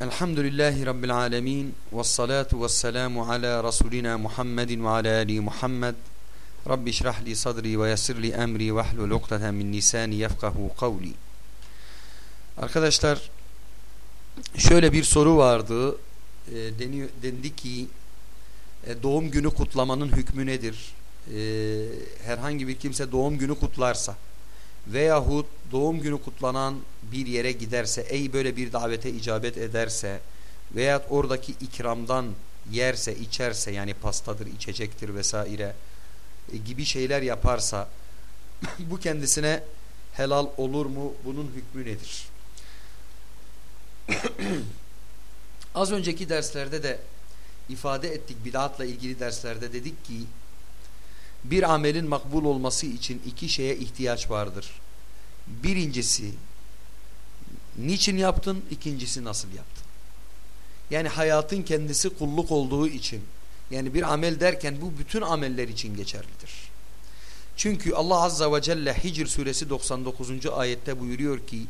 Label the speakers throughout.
Speaker 1: Elhamdülillahi Rabbil alemin. Ve salatu ve selamu ala Resulina Muhammedin ve ala Ali Muhammed. Rabbi şrahli sadri ve yessirli emri ve hlul ukdeten min lisani yefkahu kavli Arkadaşlar şöyle bir soru vardı. E, deniyor, dendi ki e, doğum günü kutlamanın hükmü nedir? E, herhangi bir kimse doğum günü kutlarsa veyahut doğum günü kutlanan bir yere giderse, ey böyle bir davete icabet ederse veyahut oradaki ikramdan yerse, içerse yani pastadır, içecektir vesaire e, gibi şeyler yaparsa bu kendisine helal olur mu? Bunun hükmü nedir? Az önceki derslerde de ifade ettik bid'atla ilgili derslerde dedik ki bir amelin makbul olması için iki şeye ihtiyaç vardır. Birincisi niçin yaptın? İkincisi nasıl yaptın? Yani hayatın kendisi kulluk olduğu için yani bir amel derken bu bütün ameller için geçerlidir. Çünkü Allah Azza ve Celle Hicr suresi 99. ayette buyuruyor ki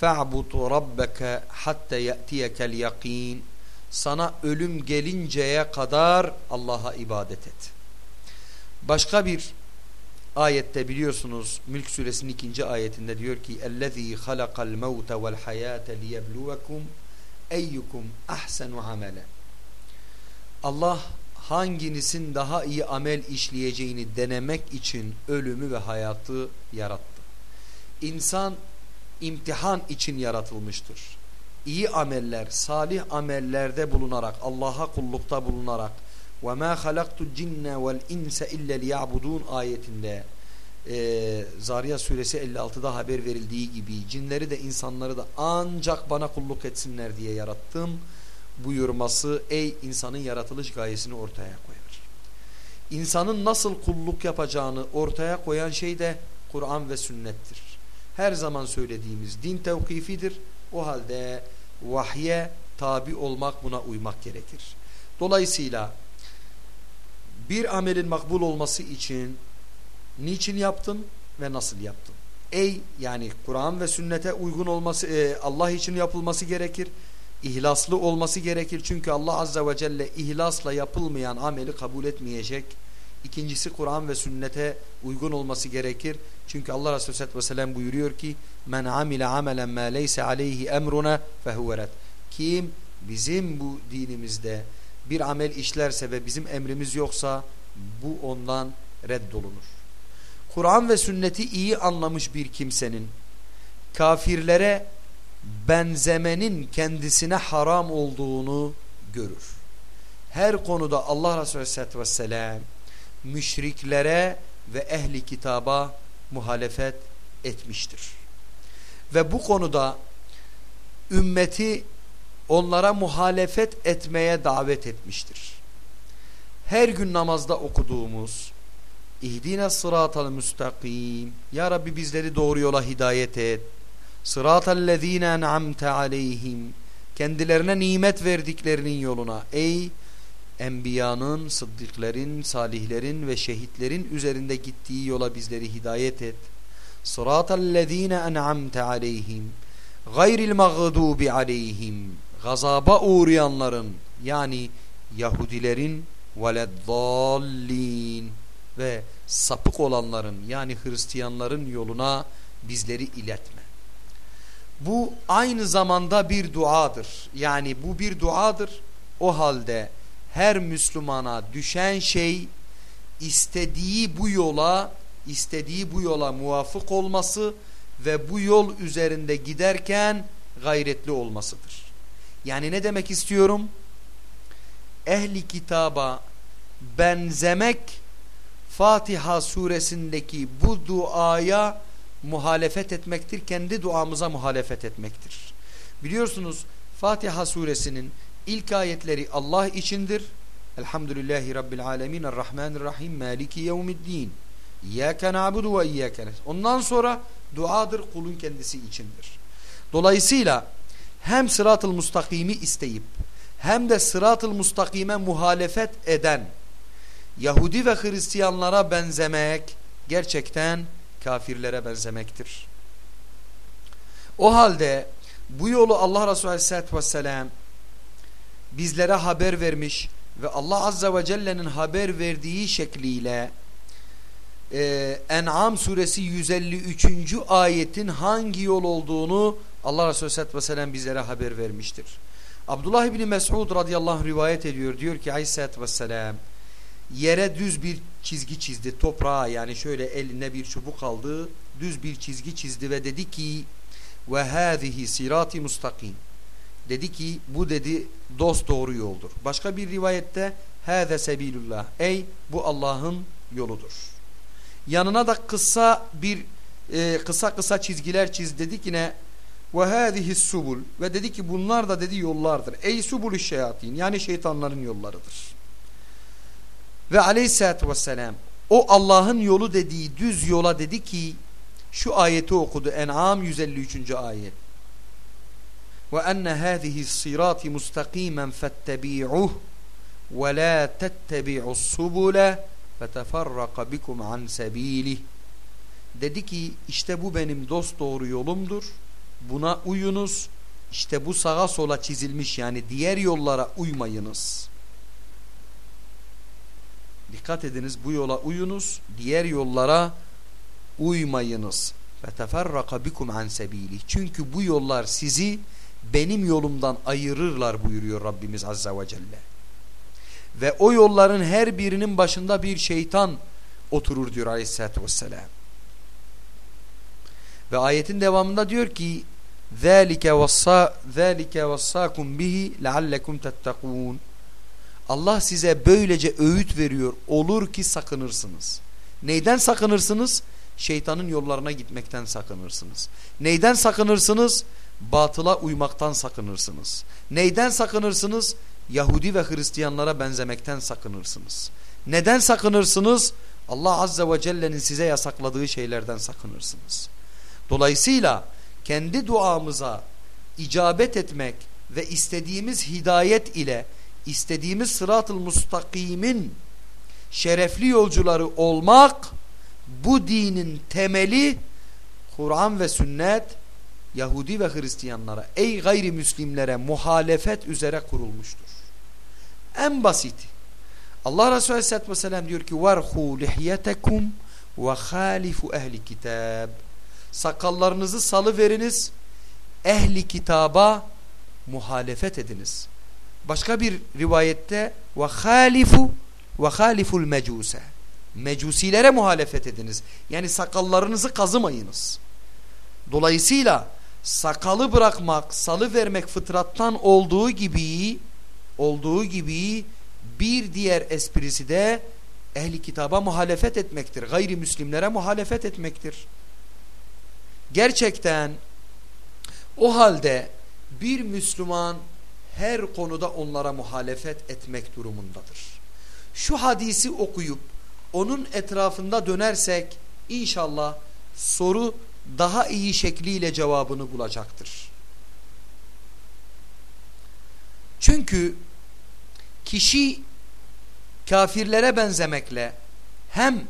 Speaker 1: فَعْبُطُ رَبَّكَ حَتَّ يَأْتِيَكَ الْيَقِينَ Sana ölüm gelinceye kadar Allah'a ibadet et. Başka bir ayette biliyorsunuz Mülk suresinin ikinci ayetinde diyor ki اَلَّذ۪ي خَلَقَ الْمَوْتَ وَالْحَيَاةَ لِيَبْلُوَكُمْ اَيُّكُمْ اَحْسَنُ عَمَلًا Allah hanginizin daha iyi amel işleyeceğini denemek için ölümü ve hayatı yarattı. İnsan imtihan için yaratılmıştır. İyi ameller, salih amellerde bulunarak, Allah'a kullukta bulunarak وَمَا خَلَقْتُ الْجِنَّ وَالْاِنْسَ اِلَّا لِيَعْبُدُونَ ayetinde e, Zariyat suresi 56'da haber verildiği gibi cinleri de insanları da ancak bana kulluk etsinler diye yarattım buyurması ey insanın yaratılış gayesini ortaya koyar. İnsanın nasıl kulluk yapacağını ortaya koyan şey de Kur'an ve sünnettir. Her zaman söylediğimiz din tevkifidir. O halde vahye tabi olmak buna uymak gerekir. Dolayısıyla bir amelin makbul olması için niçin yaptın ve nasıl yaptın? Ey yani Kur'an ve sünnete uygun olması e, Allah için yapılması gerekir. İhlaslı olması gerekir. Çünkü Allah Azze ve Celle ihlasla yapılmayan ameli kabul etmeyecek. İkincisi Kur'an ve sünnete uygun olması gerekir. Çünkü Allah Resulü Aleyhisselatü Vesselam buyuruyor ki Men amile amelen ma leyse aleyhi emruna fehuve Kim bizim bu dinimizde bir amel işlerse ve bizim emrimiz yoksa bu ondan reddolunur. Kur'an ve sünneti iyi anlamış bir kimsenin kafirlere benzemenin kendisine haram olduğunu görür. Her konuda Allah Resulü Aleyhisselatü Vesselam müşriklere ve ehli kitaba muhalefet etmiştir. Ve bu konuda ümmeti onlara muhalefet etmeye davet etmiştir. Her gün namazda okuduğumuz İhdine sıratal müstakim Ya Rabbi bizleri doğru yola hidayet et. Sıratal lezine en'amte aleyhim Kendilerine nimet verdiklerinin yoluna. Ey enbiyanın, sıddıkların, salihlerin ve şehitlerin üzerinde gittiği yola bizleri hidayet et. Sıratal lezine en'amte aleyhim gayril mağdubi aleyhim gazaba uğrayanların yani Yahudilerin veleddallin ve sapık olanların yani Hristiyanların yoluna bizleri iletme. Bu aynı zamanda bir duadır. Yani bu bir duadır. O halde her Müslümana düşen şey istediği bu yola istediği bu yola muvafık olması ve bu yol üzerinde giderken gayretli olmasıdır. Yani ne demek istiyorum? Ehli kitaba benzemek Fatiha suresindeki bu duaya muhalefet etmektir. Kendi duamıza muhalefet etmektir. Biliyorsunuz Fatiha suresinin ilk ayetleri Allah içindir. Elhamdülillahi Rabbil alemin Errahmanirrahim Maliki yevmiddin İyyâke na'budu ve iyyâke Ondan sonra duadır kulun kendisi içindir. Dolayısıyla hem sırat-ı mustakimi isteyip hem de sırat-ı mustakime muhalefet eden Yahudi ve Hristiyanlara benzemek gerçekten kafirlere benzemektir. O halde bu yolu Allah Resulü Aleyhisselatü Vesselam bizlere haber vermiş ve Allah Azze ve Celle'nin haber verdiği şekliyle e, En'am suresi 153. ayetin hangi yol olduğunu Allah Resulü Aleyhisselatü Vesselam bizlere haber vermiştir. Abdullah İbni Mesud radıyallahu anh rivayet ediyor. Diyor ki Aleyhisselatü Vesselam yere düz bir çizgi çizdi toprağa yani şöyle eline bir çubuk aldı düz bir çizgi çizdi ve dedi ki ve hâzihi sirati mustakim dedi ki bu dedi dost doğru yoldur. Başka bir rivayette hâze sebilullah ey bu Allah'ın yoludur. Yanına da kısa bir e, kısa kısa çizgiler çiz dedi ki ne ve hâzihi subul ve dedi ki bunlar da dedi yollardır. Ey subulü şeyatin yani şeytanların yollarıdır. Ve aleyhissalatü vesselam o Allah'ın yolu dediği düz yola dedi ki şu ayeti okudu En'am 153. ayet. Ve enne hâzihi sirati mustakimen fettebi'uh ve la tettebi'us subule feteferraka bikum an sebilih. Dedi ki işte bu benim dost doğru yolumdur. Buna uyunuz. İşte bu sağa sola çizilmiş yani diğer yollara uymayınız. Dikkat ediniz bu yola uyunuz. Diğer yollara uymayınız. Teferraka bikum sebili. Çünkü bu yollar sizi benim yolumdan ayırırlar buyuruyor Rabbimiz Azza ve Celle. Ve o yolların her birinin başında bir şeytan oturur diyor Aleyhisselatü Vesselam. Ve ayetin devamında diyor ki ذَٰلِكَ وَصَّاكُمْ بِهِ لَعَلَّكُمْ تَتَّقُونَ Allah size böylece öğüt veriyor. Olur ki sakınırsınız. Neyden sakınırsınız? Şeytanın yollarına gitmekten sakınırsınız. Neyden sakınırsınız? Batıla uymaktan sakınırsınız. Neyden sakınırsınız? Yahudi ve Hristiyanlara benzemekten sakınırsınız. Neden sakınırsınız? Allah Azze ve Celle'nin size yasakladığı şeylerden sakınırsınız. Dolayısıyla kendi duamıza icabet etmek ve istediğimiz hidayet ile istediğimiz sırat-ı mustakimin şerefli yolcuları olmak bu dinin temeli Kur'an ve sünnet Yahudi ve Hristiyanlara ey gayrimüslimlere muhalefet üzere kurulmuştur. En basiti Allah Resulü Aleyhisselatü Vesselam diyor ki lihyetekum ve halifu ehli kitab sakallarınızı salı veriniz ehli kitaba muhalefet ediniz. Başka bir rivayette ve halifu ve haliful mecuse. Mecusilere muhalefet ediniz. Yani sakallarınızı kazımayınız. Dolayısıyla sakalı bırakmak, salı vermek fıtrattan olduğu gibi olduğu gibi bir diğer esprisi de ehli kitaba muhalefet etmektir. Gayrimüslimlere muhalefet etmektir. Gerçekten o halde bir Müslüman her konuda onlara muhalefet etmek durumundadır. Şu hadisi okuyup onun etrafında dönersek inşallah soru daha iyi şekliyle cevabını bulacaktır. Çünkü kişi kafirlere benzemekle hem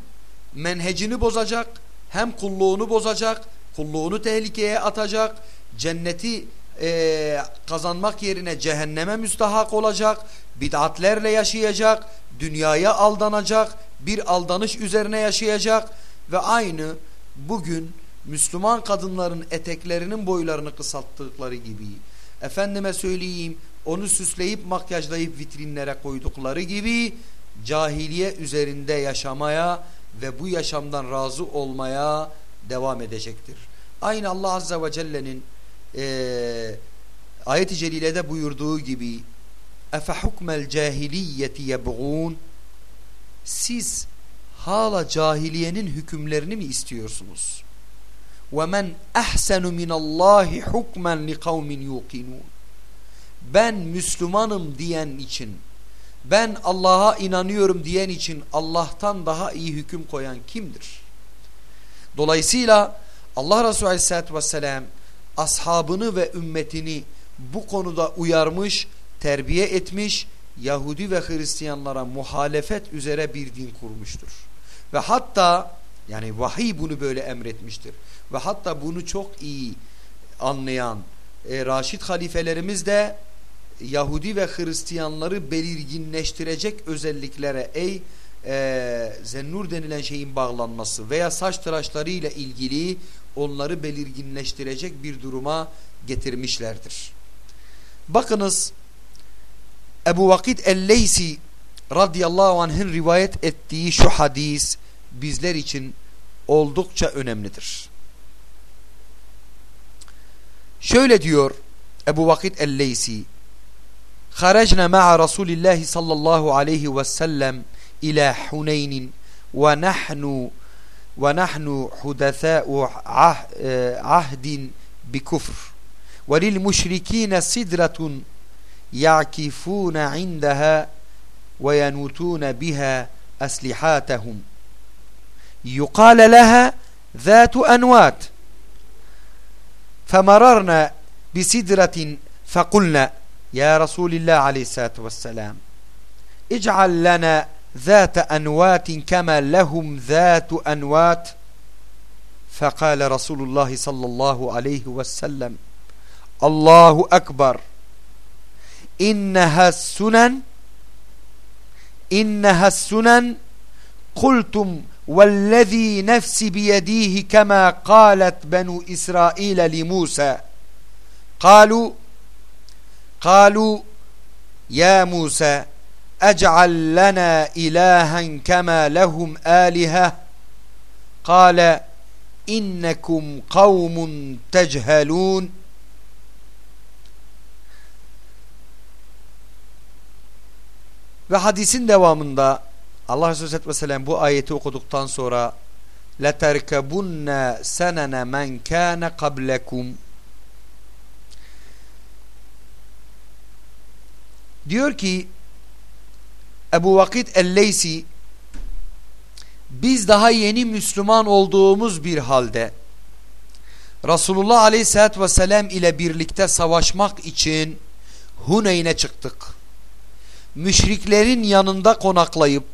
Speaker 1: menhecini bozacak hem kulluğunu bozacak, kulluğunu tehlikeye atacak, cenneti e, kazanmak yerine cehenneme müstahak olacak, bid'atlerle yaşayacak, dünyaya aldanacak, bir aldanış üzerine yaşayacak ve aynı bugün Müslüman kadınların eteklerinin boylarını kısalttıkları gibi efendime söyleyeyim onu süsleyip makyajlayıp vitrinlere koydukları gibi cahiliye üzerinde yaşamaya ve bu yaşamdan razı olmaya devam edecektir. Aynı Allah Azze ve Celle'nin e, ayet-i celilede buyurduğu gibi hukmel cahiliyeti yebğun siz hala cahiliyenin hükümlerini mi istiyorsunuz? Men ahsenu minallahi hukmen li kavmin yuqinun. Ben Müslümanım diyen için, ben Allah'a inanıyorum diyen için Allah'tan daha iyi hüküm koyan kimdir? Dolayısıyla Allah Resulü Aleyhisselatü Vesselam ashabını ve ümmetini bu konuda uyarmış, terbiye etmiş, Yahudi ve Hristiyanlara muhalefet üzere bir din kurmuştur. Ve hatta yani vahiy bunu böyle emretmiştir. Ve hatta bunu çok iyi anlayan e, Raşid halifelerimiz de Yahudi ve Hristiyanları belirginleştirecek özelliklere ey e, zennur denilen şeyin bağlanması veya saç tıraşlarıyla ilgili onları belirginleştirecek bir duruma getirmişlerdir. Bakınız Ebu Vakit el-Leysi radıyallahu anh'ın rivayet ettiği şu hadis bizler için oldukça önemlidir. Şöyle diyor Ebu Vakit el-Leysi Haracna ma'a Resulillahi sallallahu aleyhi ve sellem إلى حنين ونحن ونحن حدثاء عهد بكفر. وللمشركين سدرة يعكفون عندها وينوتون بها أسلحاتهم. يقال لها ذات أنوات. فمررنا بسدرة فقلنا يا رسول الله عليه الصلاة والسلام اجعل لنا ذات أنوات كما لهم ذات أنوات. فقال رسول الله صلى الله عليه وسلم الله أكبر. إنها السنن إنها السنن. قلتم والذي نفسي بيديه كما قالت بنو إسرائيل لموسى. قالوا قالوا يا موسى أجعل لنا إلها كما لهم آلهة قال إنكم قوم تجهلون Ve hadisin devamında Allah Resulü Aleyhisselatü Vesselam bu ayeti okuduktan sonra لَتَرْكَبُنَّ سَنَنَ مَنْ كَانَ قَبْلَكُمْ Diyor ki Ebu Vakit el-Leysi biz daha yeni Müslüman olduğumuz bir halde Resulullah Aleyhisselatü Vesselam ile birlikte savaşmak için Huneyn'e çıktık müşriklerin yanında konaklayıp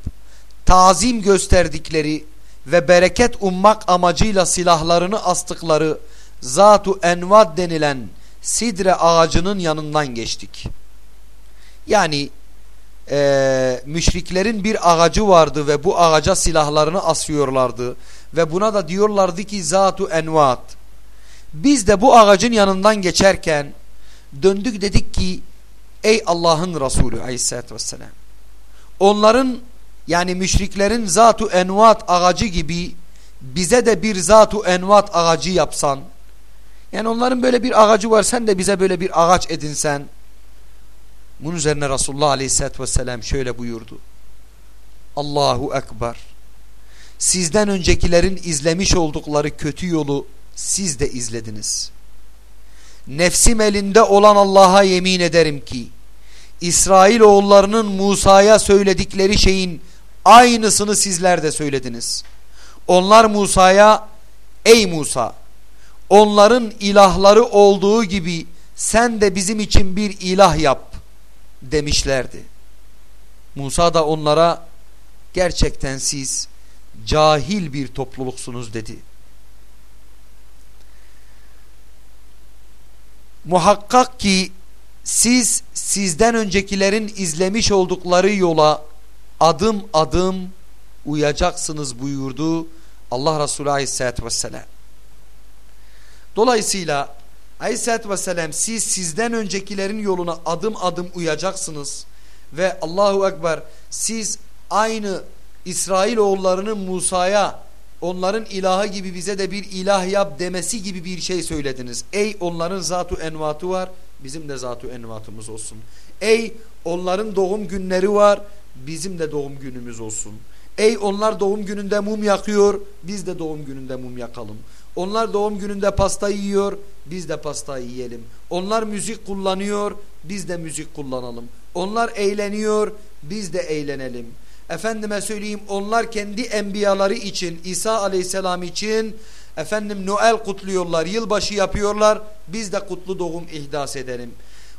Speaker 1: tazim gösterdikleri ve bereket ummak amacıyla silahlarını astıkları Zatu Envad denilen sidre ağacının yanından geçtik. Yani e, müşriklerin bir ağacı vardı ve bu ağaca silahlarını asıyorlardı ve buna da diyorlardı ki Zatu Envad. Biz de bu ağacın yanından geçerken döndük dedik ki Ey Allah'ın Resulü aleyhissalatü vesselam. Onların yani müşriklerin zatu envat ağacı gibi bize de bir zatu envat ağacı yapsan. Yani onların böyle bir ağacı var sen de bize böyle bir ağaç edinsen. Bunun üzerine Resulullah aleyhissalatü vesselam şöyle buyurdu. Allahu Ekber. Sizden öncekilerin izlemiş oldukları kötü yolu siz de izlediniz nefsim elinde olan Allah'a yemin ederim ki İsrail oğullarının Musa'ya söyledikleri şeyin aynısını sizler de söylediniz. Onlar Musa'ya ey Musa onların ilahları olduğu gibi sen de bizim için bir ilah yap demişlerdi. Musa da onlara gerçekten siz cahil bir topluluksunuz dedi. Muhakkak ki siz sizden öncekilerin izlemiş oldukları yola adım adım uyacaksınız buyurdu Allah Resulü Aleyhisselatü Vesselam. Dolayısıyla Aleyhisselatü Vesselam siz sizden öncekilerin yoluna adım adım uyacaksınız ve Allahu Ekber siz aynı İsrail oğullarının Musa'ya onların ilahı gibi bize de bir ilah yap demesi gibi bir şey söylediniz. Ey onların zatu envatı var bizim de zatu envatımız olsun. Ey onların doğum günleri var bizim de doğum günümüz olsun. Ey onlar doğum gününde mum yakıyor biz de doğum gününde mum yakalım. Onlar doğum gününde pasta yiyor biz de pasta yiyelim. Onlar müzik kullanıyor biz de müzik kullanalım. Onlar eğleniyor biz de eğlenelim. Efendime söyleyeyim onlar kendi enbiyaları için İsa aleyhisselam için efendim Noel kutluyorlar yılbaşı yapıyorlar biz de kutlu doğum ihdas edelim.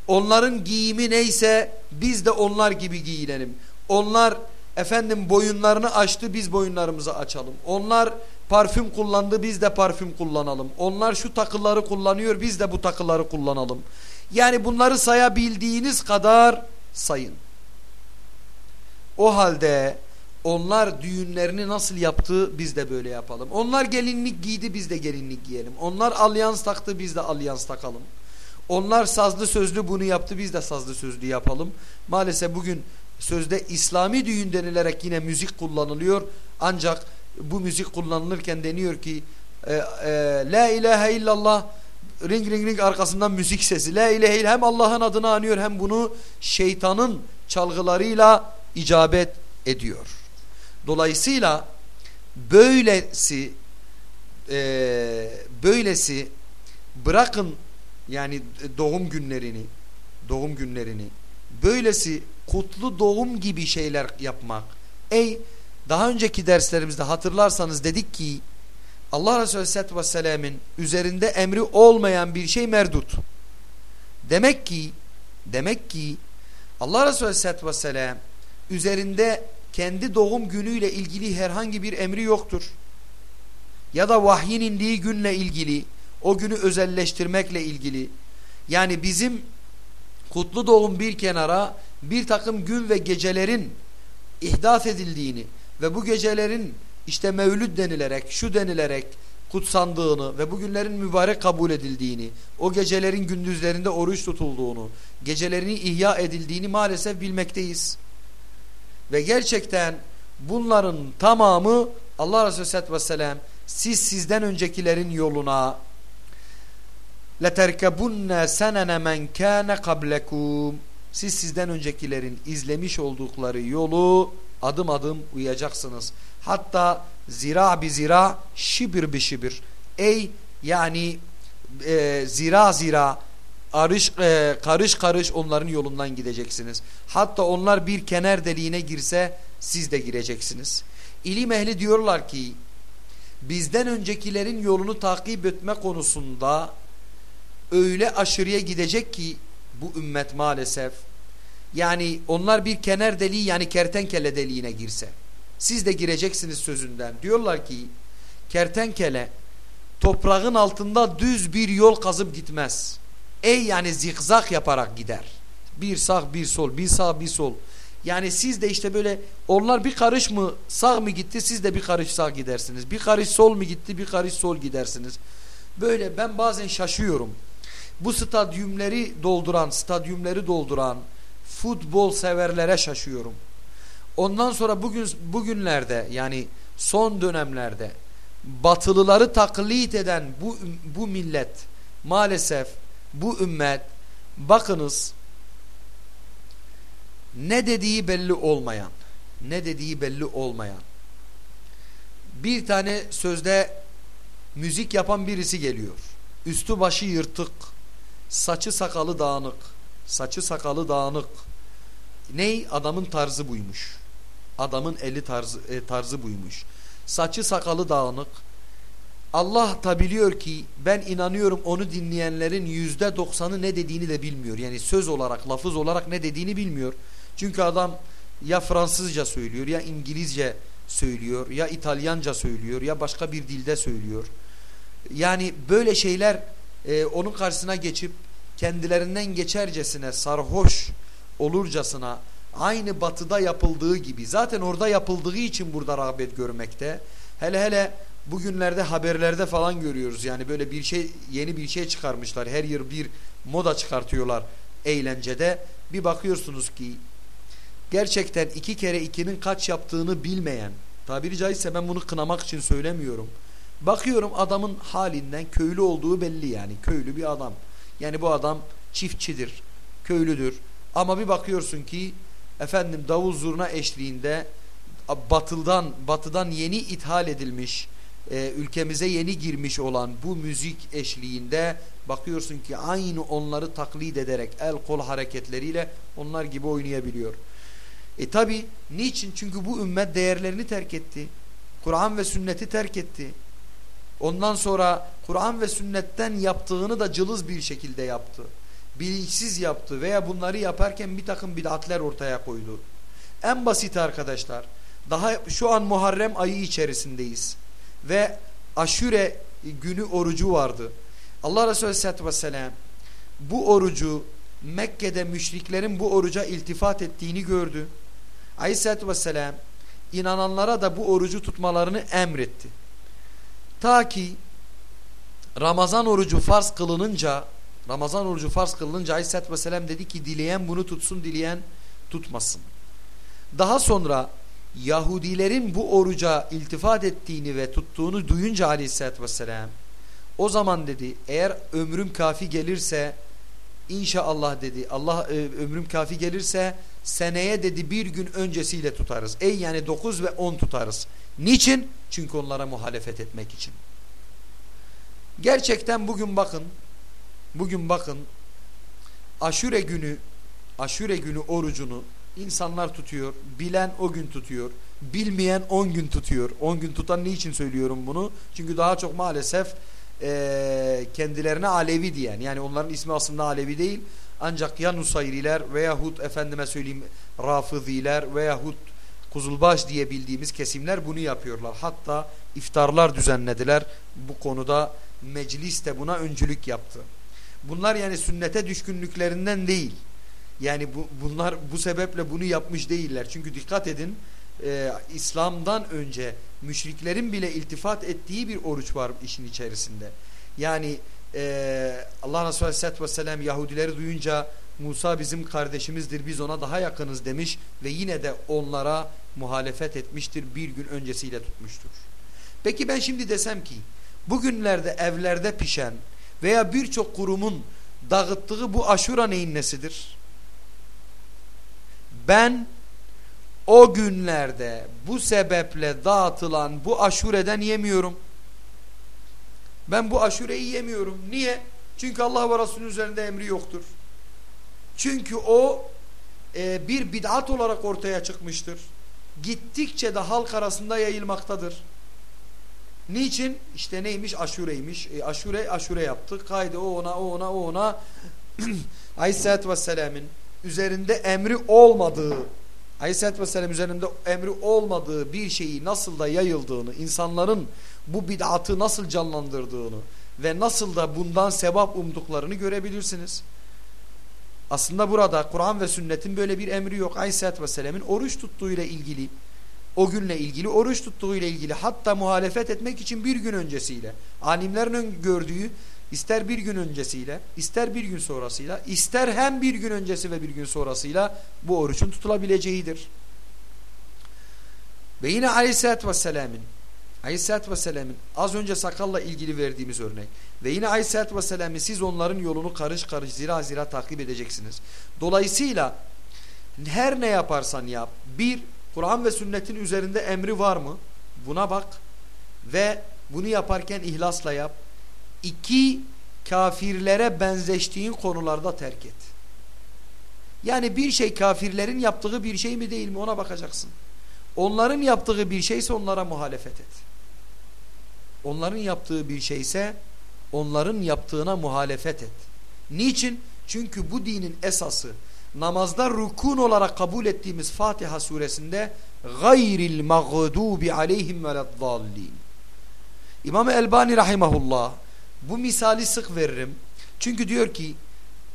Speaker 1: Onların giyimi neyse biz de onlar gibi giyinelim. Onlar efendim boyunlarını açtı biz boyunlarımızı açalım. Onlar parfüm kullandı biz de parfüm kullanalım. Onlar şu takıları kullanıyor biz de bu takıları kullanalım. Yani bunları sayabildiğiniz kadar sayın. O halde onlar düğünlerini nasıl yaptı biz de böyle yapalım. Onlar gelinlik giydi biz de gelinlik giyelim. Onlar alyans taktı biz de alyans takalım. Onlar sazlı sözlü bunu yaptı biz de sazlı sözlü yapalım. Maalesef bugün sözde İslami düğün denilerek yine müzik kullanılıyor. Ancak bu müzik kullanılırken deniyor ki e, e, La ilahe illallah ring ring ring arkasından müzik sesi. La ilahe illallah hem Allah'ın adını anıyor hem bunu şeytanın çalgılarıyla icabet ediyor. Dolayısıyla böylesi e, böylesi bırakın yani doğum günlerini doğum günlerini böylesi kutlu doğum gibi şeyler yapmak. Ey daha önceki derslerimizde hatırlarsanız dedik ki Allah Resulü Aleyhisselatü Vesselam'ın üzerinde emri olmayan bir şey merdut. Demek ki demek ki Allah Resulü Aleyhisselatü Vesselam üzerinde kendi doğum günüyle ilgili herhangi bir emri yoktur. Ya da vahyin indiği günle ilgili, o günü özelleştirmekle ilgili. Yani bizim kutlu doğum bir kenara bir takım gün ve gecelerin ihdat edildiğini ve bu gecelerin işte mevlüt denilerek, şu denilerek kutsandığını ve bu günlerin mübarek kabul edildiğini, o gecelerin gündüzlerinde oruç tutulduğunu, gecelerini ihya edildiğini maalesef bilmekteyiz. Ve gerçekten bunların tamamı Allah Resulü Aleyhisselatü Vesselam siz sizden öncekilerin yoluna leterkebunne senene men kâne kablekum. Siz sizden öncekilerin izlemiş oldukları yolu adım adım uyacaksınız. Hatta zira bi zira, şibir bi şibir. Ey yani e, zira zira, arış, e, karış karış onların yolundan gideceksiniz. Hatta onlar bir kenar deliğine girse siz de gireceksiniz. İlim ehli diyorlar ki bizden öncekilerin yolunu takip etme konusunda öyle aşırıya gidecek ki bu ümmet maalesef yani onlar bir kenar deliği yani kertenkele deliğine girse siz de gireceksiniz sözünden. Diyorlar ki kertenkele toprağın altında düz bir yol kazıp gitmez. Ey yani zikzak yaparak gider. Bir sağ bir sol bir sağ bir sol. Yani siz de işte böyle onlar bir karış mı sağ mı gitti siz de bir karış sağ gidersiniz. Bir karış sol mu gitti bir karış sol gidersiniz. Böyle ben bazen şaşıyorum. Bu stadyumları dolduran, stadyumları dolduran futbol severlere şaşıyorum. Ondan sonra bugün bugünlerde yani son dönemlerde batılıları taklit eden bu bu millet maalesef bu ümmet bakınız ne dediği belli olmayan ne dediği belli olmayan bir tane sözde müzik yapan birisi geliyor. Üstü başı yırtık, saçı sakalı dağınık, saçı sakalı dağınık. Ney? Adamın tarzı buymuş. Adamın eli tarzı, e, tarzı buymuş. Saçı sakalı dağınık. Allah da biliyor ki ben inanıyorum onu dinleyenlerin yüzde doksanı ne dediğini de bilmiyor. Yani söz olarak, lafız olarak ne dediğini bilmiyor. Çünkü adam ya Fransızca söylüyor ya İngilizce söylüyor ya İtalyanca söylüyor ya başka bir dilde söylüyor. Yani böyle şeyler e, onun karşısına geçip kendilerinden geçercesine sarhoş olurcasına aynı batıda yapıldığı gibi zaten orada yapıldığı için burada rağbet görmekte. Hele hele bugünlerde haberlerde falan görüyoruz. Yani böyle bir şey yeni bir şey çıkarmışlar. Her yıl bir moda çıkartıyorlar eğlencede. Bir bakıyorsunuz ki gerçekten iki kere ikinin kaç yaptığını bilmeyen tabiri caizse ben bunu kınamak için söylemiyorum bakıyorum adamın halinden köylü olduğu belli yani köylü bir adam yani bu adam çiftçidir köylüdür ama bir bakıyorsun ki efendim davul zurna eşliğinde batıldan batıdan yeni ithal edilmiş e, ülkemize yeni girmiş olan bu müzik eşliğinde bakıyorsun ki aynı onları taklit ederek el kol hareketleriyle onlar gibi oynayabiliyor. E tabi niçin? Çünkü bu ümmet değerlerini terk etti. Kur'an ve sünneti terk etti. Ondan sonra Kur'an ve sünnetten yaptığını da cılız bir şekilde yaptı. Bilinçsiz yaptı veya bunları yaparken bir takım bid'atler ortaya koydu. En basit arkadaşlar. Daha şu an Muharrem ayı içerisindeyiz ve aşure günü orucu vardı. Allah Resulü Aleyhisselatü Vesselam bu orucu Mekke'de müşriklerin bu oruca iltifat ettiğini gördü. Aleyhisselatü Vesselam inananlara da bu orucu tutmalarını emretti. Ta ki Ramazan orucu farz kılınınca Ramazan orucu farz kılınınca Aleyhisselatü Vesselam dedi ki dileyen bunu tutsun dileyen tutmasın. Daha sonra Yahudilerin bu oruca iltifat ettiğini ve tuttuğunu duyunca Aleyhisselatü Vesselam o zaman dedi eğer ömrüm kafi gelirse İnşallah dedi Allah e, ömrüm kafi gelirse seneye dedi bir gün öncesiyle tutarız. Ey yani 9 ve 10 tutarız. Niçin? Çünkü onlara muhalefet etmek için. Gerçekten bugün bakın bugün bakın aşure günü aşure günü orucunu insanlar tutuyor. Bilen o gün tutuyor. Bilmeyen 10 gün tutuyor. 10 gün tutan niçin söylüyorum bunu? Çünkü daha çok maalesef e, kendilerine Alevi diyen yani onların ismi aslında Alevi değil ancak ya Nusayriler veyahut efendime söyleyeyim Rafıziler veyahut Kuzulbaş diye bildiğimiz kesimler bunu yapıyorlar. Hatta iftarlar düzenlediler. Bu konuda meclis de buna öncülük yaptı. Bunlar yani sünnete düşkünlüklerinden değil. Yani bu, bunlar bu sebeple bunu yapmış değiller. Çünkü dikkat edin e, İslam'dan önce müşriklerin bile iltifat ettiği bir oruç var işin içerisinde. Yani e, Allah Resulü Aleyhisselatü Vesselam Yahudileri duyunca Musa bizim kardeşimizdir biz ona daha yakınız demiş ve yine de onlara muhalefet etmiştir bir gün öncesiyle tutmuştur. Peki ben şimdi desem ki bugünlerde evlerde pişen veya birçok kurumun dağıttığı bu aşura neyin nesidir? Ben o günlerde bu sebeple dağıtılan bu aşureden yemiyorum. Ben bu aşureyi yemiyorum. Niye? Çünkü Allah ve Resulünün üzerinde emri yoktur. Çünkü o e, bir bid'at olarak ortaya çıkmıştır. Gittikçe de halk arasında yayılmaktadır. Niçin? İşte neymiş? Aşureymiş. E, aşure, aşure yaptık. Kaydı o ona, o ona, o ona. Aleyhisselatü Vesselam'ın üzerinde emri olmadığı Aleyhisselatü Vesselam üzerinde emri olmadığı bir şeyi nasıl da yayıldığını, insanların bu bid'atı nasıl canlandırdığını ve nasıl da bundan sevap umduklarını görebilirsiniz. Aslında burada Kur'an ve sünnetin böyle bir emri yok. Aleyhisselatü Vesselam'ın oruç tuttuğuyla ilgili, o günle ilgili, oruç tuttuğuyla ilgili hatta muhalefet etmek için bir gün öncesiyle, alimlerin gördüğü ister bir gün öncesiyle, ister bir gün sonrasıyla, ister hem bir gün öncesi ve bir gün sonrasıyla bu oruçun tutulabileceğidir. Ve yine Aleyhisselatü Vesselam'ın Aleyhisselatü Vesselam'ın az önce sakalla ilgili verdiğimiz örnek ve yine Aleyhisselatü Vesselam'ın siz onların yolunu karış karış zira zira takip edeceksiniz. Dolayısıyla her ne yaparsan yap bir Kur'an ve sünnetin üzerinde emri var mı? Buna bak ve bunu yaparken ihlasla yap iki kafirlere benzeştiğin konularda terk et. Yani bir şey kafirlerin yaptığı bir şey mi değil mi ona bakacaksın. Onların yaptığı bir şeyse onlara muhalefet et. Onların yaptığı bir şeyse onların yaptığına muhalefet et. Niçin? Çünkü bu dinin esası namazda rukun olarak kabul ettiğimiz Fatiha suresinde gayril mağdubi aleyhim veleddallin. İmam Elbani rahimahullah bu misali sık veririm. Çünkü diyor ki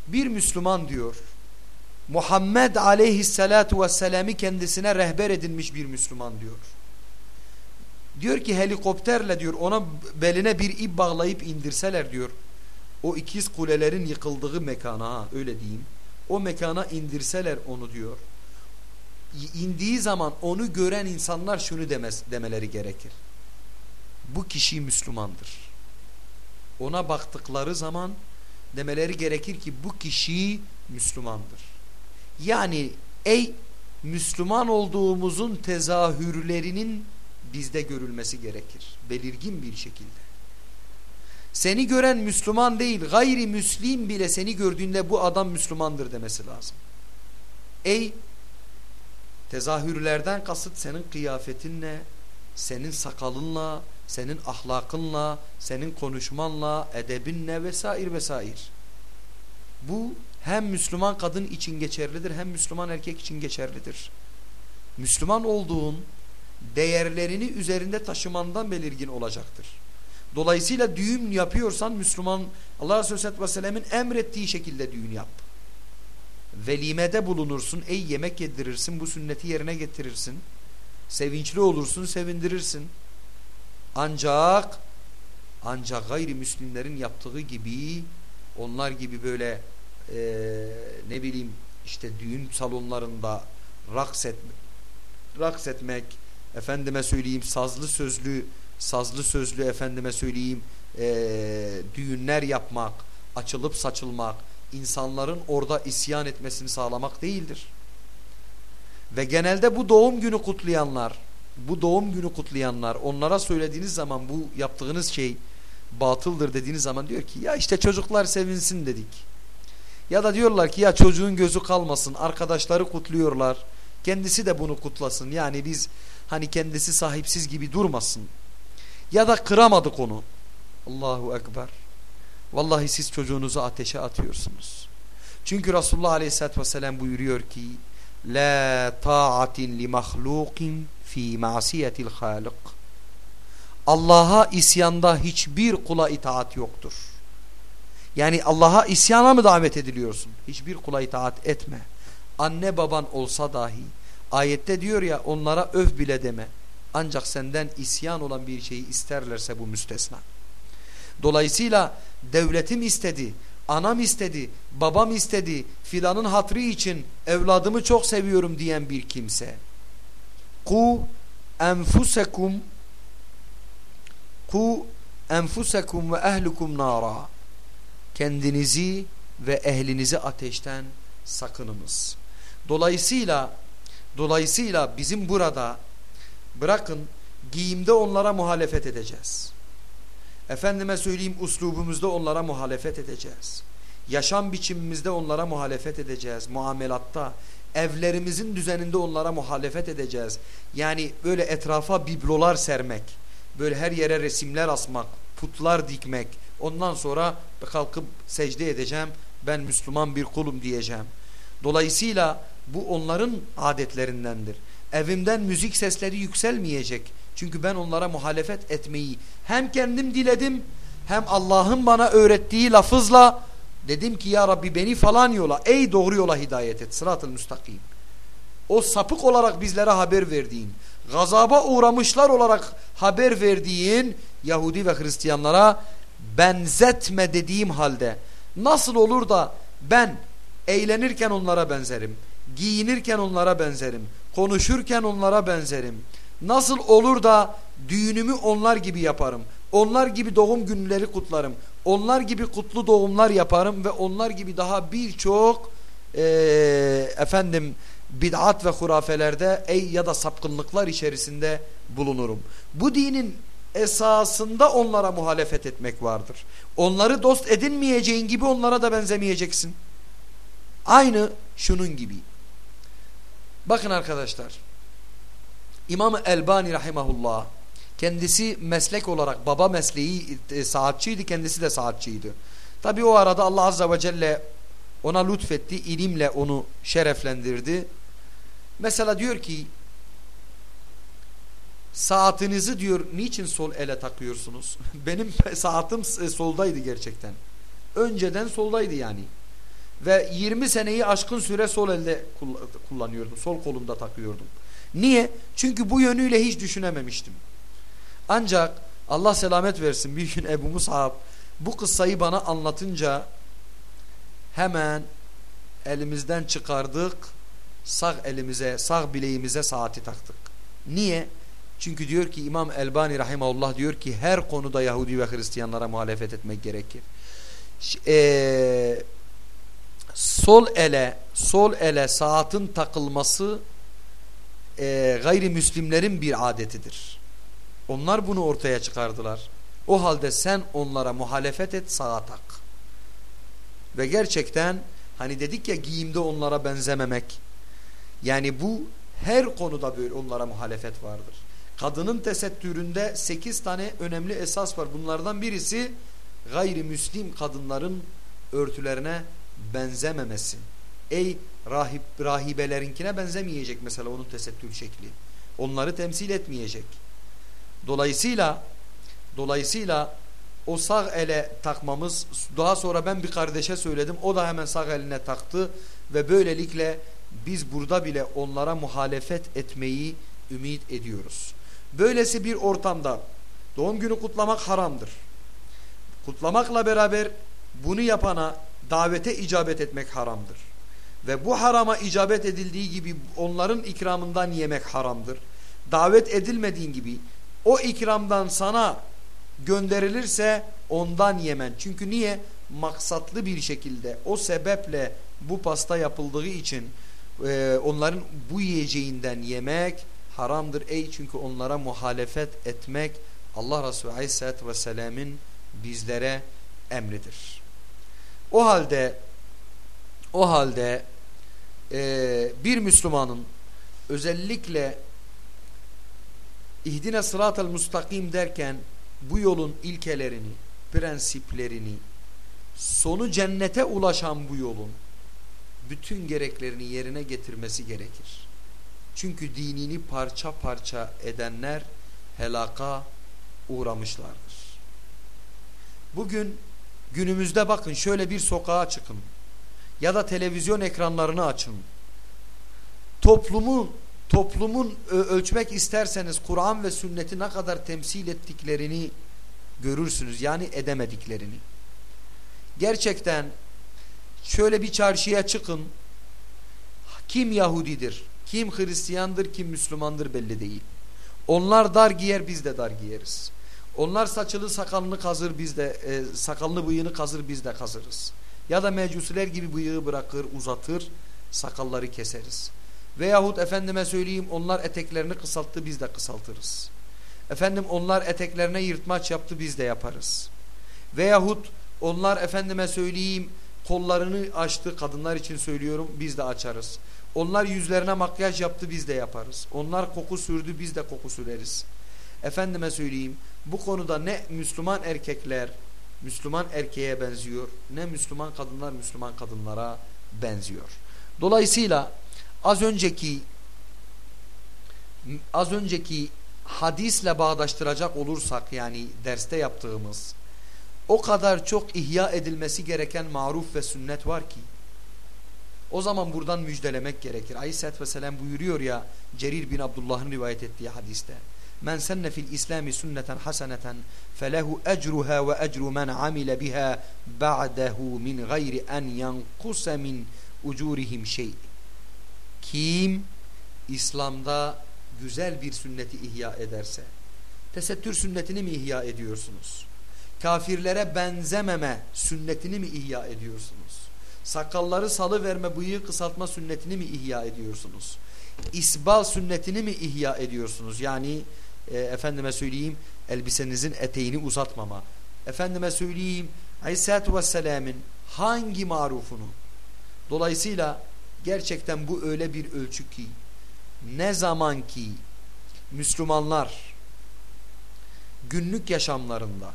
Speaker 1: bir Müslüman diyor Muhammed aleyhissalatu vesselam'ı kendisine rehber edinmiş bir Müslüman diyor. Diyor ki helikopterle diyor ona beline bir ip bağlayıp indirseler diyor. O ikiz kulelerin yıkıldığı mekana öyle diyeyim. O mekana indirseler onu diyor. İndiği zaman onu gören insanlar şunu demez, demeleri gerekir. Bu kişi Müslümandır ona baktıkları zaman demeleri gerekir ki bu kişi Müslümandır. Yani ey Müslüman olduğumuzun tezahürlerinin bizde görülmesi gerekir. Belirgin bir şekilde. Seni gören Müslüman değil gayri müslim bile seni gördüğünde bu adam Müslümandır demesi lazım. Ey tezahürlerden kasıt senin kıyafetinle, senin sakalınla, senin ahlakınla, senin konuşmanla, edebinle vesaire vesaire. Bu hem Müslüman kadın için geçerlidir hem Müslüman erkek için geçerlidir. Müslüman olduğun değerlerini üzerinde taşımandan belirgin olacaktır. Dolayısıyla düğün yapıyorsan Müslüman Allah Resulü Aleyhisselatü Vesselam'ın emrettiği şekilde düğün yap. Velimede bulunursun, ey yemek yedirirsin, bu sünneti yerine getirirsin. Sevinçli olursun, sevindirirsin. Ancak ancak gayrimüslimlerin yaptığı gibi onlar gibi böyle e, ne bileyim işte düğün salonlarında raks, et, raks etmek efendime söyleyeyim sazlı sözlü sazlı sözlü efendime söyleyeyim e, düğünler yapmak açılıp saçılmak insanların orada isyan etmesini sağlamak değildir. Ve genelde bu doğum günü kutlayanlar bu doğum günü kutlayanlar onlara söylediğiniz zaman bu yaptığınız şey batıldır dediğiniz zaman diyor ki ya işte çocuklar sevinsin dedik. Ya da diyorlar ki ya çocuğun gözü kalmasın arkadaşları kutluyorlar kendisi de bunu kutlasın yani biz hani kendisi sahipsiz gibi durmasın. Ya da kıramadık onu. Allahu Ekber. Vallahi siz çocuğunuzu ateşe atıyorsunuz. Çünkü Resulullah Aleyhisselatü Vesselam buyuruyor ki La ta'atin li mahlukin fi masiyetil halik. Allah'a isyanda hiçbir kula itaat yoktur. Yani Allah'a isyana mı davet ediliyorsun? Hiçbir kula itaat etme. Anne baban olsa dahi ayette diyor ya onlara öf bile deme. Ancak senden isyan olan bir şeyi isterlerse bu müstesna. Dolayısıyla devletim istedi, anam istedi, babam istedi, filanın hatrı için evladımı çok seviyorum diyen bir kimse. Ku enfusekum ku enfusekum ve ehlukum nara. Kendinizi ve ehlinizi ateşten sakınınız. Dolayısıyla dolayısıyla bizim burada bırakın giyimde onlara muhalefet edeceğiz. Efendime söyleyeyim uslubumuzda onlara muhalefet edeceğiz. Yaşam biçimimizde onlara muhalefet edeceğiz. Muamelatta, evlerimizin düzeninde onlara muhalefet edeceğiz. Yani böyle etrafa biblolar sermek, böyle her yere resimler asmak, putlar dikmek, ondan sonra kalkıp secde edeceğim, ben Müslüman bir kulum diyeceğim. Dolayısıyla bu onların adetlerindendir. Evimden müzik sesleri yükselmeyecek. Çünkü ben onlara muhalefet etmeyi hem kendim diledim hem Allah'ın bana öğrettiği lafızla dedim ki ya Rabbi beni falan yola ey doğru yola hidayet et sırat-ı müstakim. O sapık olarak bizlere haber verdiğin gazaba uğramışlar olarak haber verdiğin Yahudi ve Hristiyanlara benzetme dediğim halde nasıl olur da ben eğlenirken onlara benzerim giyinirken onlara benzerim konuşurken onlara benzerim Nasıl olur da düğünümü onlar gibi yaparım. Onlar gibi doğum günleri kutlarım. Onlar gibi kutlu doğumlar yaparım ve onlar gibi daha birçok e, efendim bid'at ve hurafelerde ey ya da sapkınlıklar içerisinde bulunurum. Bu dinin esasında onlara muhalefet etmek vardır. Onları dost edinmeyeceğin gibi onlara da benzemeyeceksin. Aynı şunun gibi. Bakın arkadaşlar. İmam Elbani rahimahullah kendisi meslek olarak baba mesleği e, saatçiydi kendisi de saatçiydi. Tabi o arada Allah azze ve celle ona lütfetti ilimle onu şereflendirdi. Mesela diyor ki saatinizi diyor niçin sol ele takıyorsunuz? Benim saatim e, soldaydı gerçekten. Önceden soldaydı yani. Ve 20 seneyi aşkın süre sol elde kullanıyordum. Sol kolumda takıyordum. Niye? Çünkü bu yönüyle hiç düşünememiştim. Ancak Allah selamet versin bir gün Ebu Musab bu kıssayı bana anlatınca hemen elimizden çıkardık sağ elimize sağ bileğimize saati taktık. Niye? Çünkü diyor ki İmam Elbani Rahimahullah diyor ki her konuda Yahudi ve Hristiyanlara muhalefet etmek gerekir. Ee, sol ele sol ele saatin takılması e, gayrimüslimlerin bir adetidir. Onlar bunu ortaya çıkardılar. O halde sen onlara muhalefet et sağa tak. Ve gerçekten hani dedik ya giyimde onlara benzememek. Yani bu her konuda böyle onlara muhalefet vardır. Kadının tesettüründe sekiz tane önemli esas var. Bunlardan birisi gayrimüslim kadınların örtülerine benzememesi. Ey rahip, rahibelerinkine benzemeyecek mesela onun tesettür şekli. Onları temsil etmeyecek. Dolayısıyla dolayısıyla o sağ ele takmamız daha sonra ben bir kardeşe söyledim o da hemen sağ eline taktı ve böylelikle biz burada bile onlara muhalefet etmeyi ümit ediyoruz. Böylesi bir ortamda doğum günü kutlamak haramdır. Kutlamakla beraber bunu yapana davete icabet etmek haramdır. Ve bu harama icabet edildiği gibi onların ikramından yemek haramdır. Davet edilmediğin gibi o ikramdan sana gönderilirse ondan yemen. Çünkü niye? Maksatlı bir şekilde o sebeple bu pasta yapıldığı için e, onların bu yiyeceğinden yemek haramdır. Ey çünkü onlara muhalefet etmek Allah Resulü Aleyhisselatü Vesselam'ın bizlere emridir. O halde o halde e, bir Müslümanın özellikle ihdine sıratel mustakim derken bu yolun ilkelerini, prensiplerini, sonu cennete ulaşan bu yolun bütün gereklerini yerine getirmesi gerekir. Çünkü dinini parça parça edenler helaka uğramışlardır. Bugün günümüzde bakın şöyle bir sokağa çıkın ya da televizyon ekranlarını açın. Toplumu toplumun ölçmek isterseniz Kur'an ve sünneti ne kadar temsil ettiklerini görürsünüz. Yani edemediklerini. Gerçekten şöyle bir çarşıya çıkın. Kim Yahudidir, kim Hristiyandır, kim Müslümandır belli değil. Onlar dar giyer biz de dar giyeriz. Onlar saçını sakalını kazır biz de e, sakalını bıyığını kazır biz de kazırız. Ya da mecusiler gibi bıyığı bırakır uzatır sakalları keseriz. Veyahut efendime söyleyeyim onlar eteklerini kısalttı biz de kısaltırız. Efendim onlar eteklerine yırtmaç yaptı biz de yaparız. Veyahut onlar efendime söyleyeyim kollarını açtı kadınlar için söylüyorum biz de açarız. Onlar yüzlerine makyaj yaptı biz de yaparız. Onlar koku sürdü biz de koku süreriz. Efendime söyleyeyim bu konuda ne Müslüman erkekler Müslüman erkeğe benziyor ne Müslüman kadınlar Müslüman kadınlara benziyor. Dolayısıyla az önceki az önceki hadisle bağdaştıracak olursak yani derste yaptığımız o kadar çok ihya edilmesi gereken maruf ve sünnet var ki o zaman buradan müjdelemek gerekir. Aleyhisselatü Vesselam buyuruyor ya Cerir bin Abdullah'ın rivayet ettiği hadiste Men senne fil İslami sünneten haseneten felehu ecruha ve ecru men amile biha ba'dehu min gayri en yankuse min ucurihim şey. Kim İslam'da güzel bir sünneti ihya ederse tesettür sünnetini mi ihya ediyorsunuz? Kafirlere benzememe sünnetini mi ihya ediyorsunuz? Sakalları salı verme bıyığı kısaltma sünnetini mi ihya ediyorsunuz? İsbal sünnetini mi ihya ediyorsunuz? Yani e, efendime söyleyeyim elbisenizin eteğini uzatmama. Efendime söyleyeyim Aleyhisselatü Vesselam'ın hangi marufunu? Dolayısıyla gerçekten bu öyle bir ölçü ki ne zaman ki Müslümanlar günlük yaşamlarında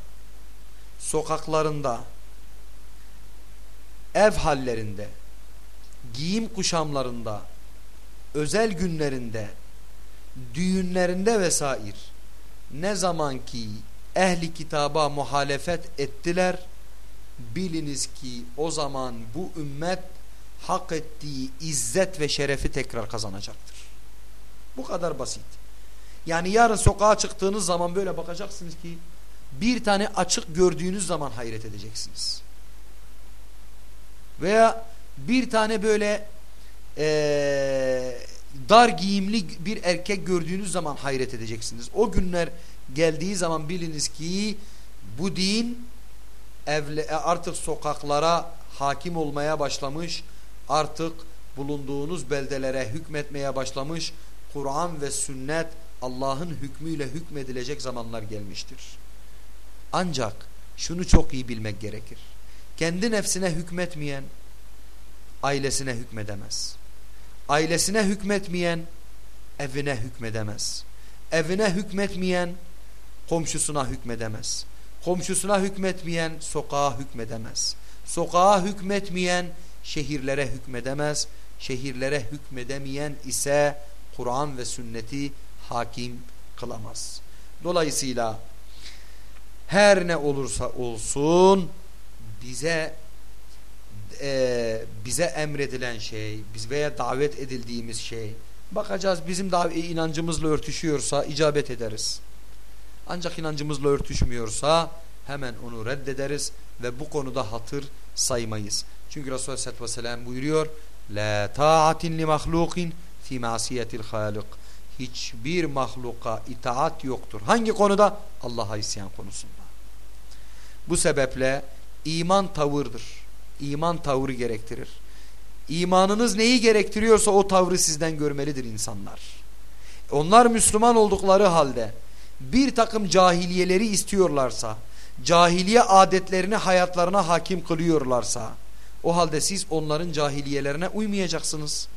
Speaker 1: sokaklarında ev hallerinde giyim kuşamlarında özel günlerinde düğünlerinde vesair ne zaman ki ehli kitaba muhalefet ettiler biliniz ki o zaman bu ümmet hak ettiği izzet ve şerefi tekrar kazanacaktır. Bu kadar basit. Yani yarın sokağa çıktığınız zaman böyle bakacaksınız ki bir tane açık gördüğünüz zaman hayret edeceksiniz. Veya bir tane böyle ee, dar giyimli bir erkek gördüğünüz zaman hayret edeceksiniz. O günler geldiği zaman biliniz ki bu din evle, e, artık sokaklara hakim olmaya başlamış. Artık bulunduğunuz beldelere hükmetmeye başlamış. Kur'an ve sünnet Allah'ın hükmüyle hükmedilecek zamanlar gelmiştir. Ancak şunu çok iyi bilmek gerekir. Kendi nefsine hükmetmeyen ailesine hükmedemez. Ailesine hükmetmeyen evine hükmedemez. Evine hükmetmeyen komşusuna hükmedemez. Komşusuna hükmetmeyen sokağa hükmedemez. Sokağa hükmetmeyen şehirlere hükmedemez. Şehirlere hükmedemeyen ise Kur'an ve sünneti hakim kılamaz. Dolayısıyla her ne olursa olsun bize e, bize emredilen şey biz veya davet edildiğimiz şey bakacağız bizim da inancımızla örtüşüyorsa icabet ederiz. Ancak inancımızla örtüşmüyorsa hemen onu reddederiz ve bu konuda hatır saymayız. Çünkü Resulullah Aleyhisselatü Vesselam buyuruyor La ta'atin li mahlukin fi masiyetil halik Hiçbir mahluka itaat yoktur. Hangi konuda? Allah'a isyan konusunda. Bu sebeple iman tavırdır. İman tavrı gerektirir. İmanınız neyi gerektiriyorsa o tavrı sizden görmelidir insanlar. Onlar Müslüman oldukları halde bir takım cahiliyeleri istiyorlarsa, cahiliye adetlerini hayatlarına hakim kılıyorlarsa, o halde siz onların cahiliyelerine uymayacaksınız.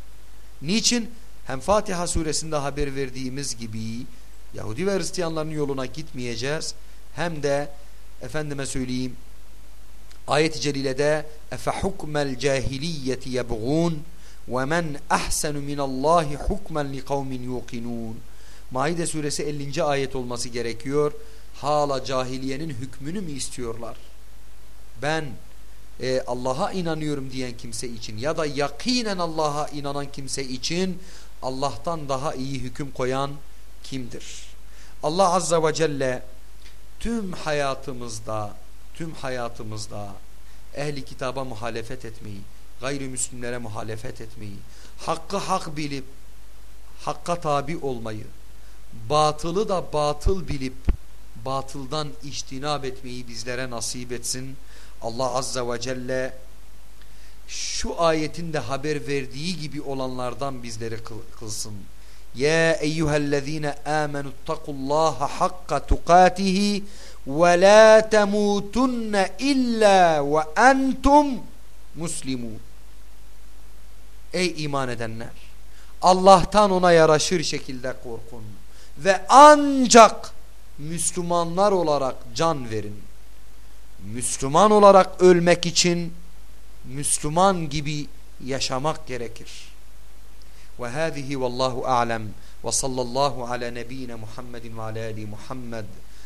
Speaker 1: Niçin? Hem Fatiha suresinde haber verdiğimiz gibi Yahudi ve Hristiyanların yoluna gitmeyeceğiz. Hem de efendime söyleyeyim ayet-i celilede efe hukmel cahiliyeti yebğun ve men ahsenu minallahi hukmen li kavmin yuqinun Maide suresi 50. ayet olması gerekiyor. Hala cahiliyenin hükmünü mü istiyorlar? Ben e, Allah'a inanıyorum diyen kimse için ya da yakinen Allah'a inanan kimse için Allah'tan daha iyi hüküm koyan kimdir? Allah Azza ve Celle tüm hayatımızda tüm hayatımızda ehli kitaba muhalefet etmeyi, gayrimüslimlere muhalefet etmeyi, hakkı hak bilip hakka tabi olmayı, batılı da batıl bilip batıldan iştinab etmeyi bizlere nasip etsin. Allah Azza ve Celle şu ayetin de haber verdiği gibi olanlardan bizleri kılsın. Ya eyyühellezine amenuttakullaha hakka tukatihi temutunne illa ve entum muslimun. Ey iman edenler! Allah'tan ona yaraşır şekilde korkun ve ancak Müslümanlar olarak can verin. Müslüman olarak ölmek için Müslüman gibi yaşamak gerekir. Ve hâzihi vallahu a'lem ve sallallahu ala nebiyyina Muhammedin ve ala Muhammed.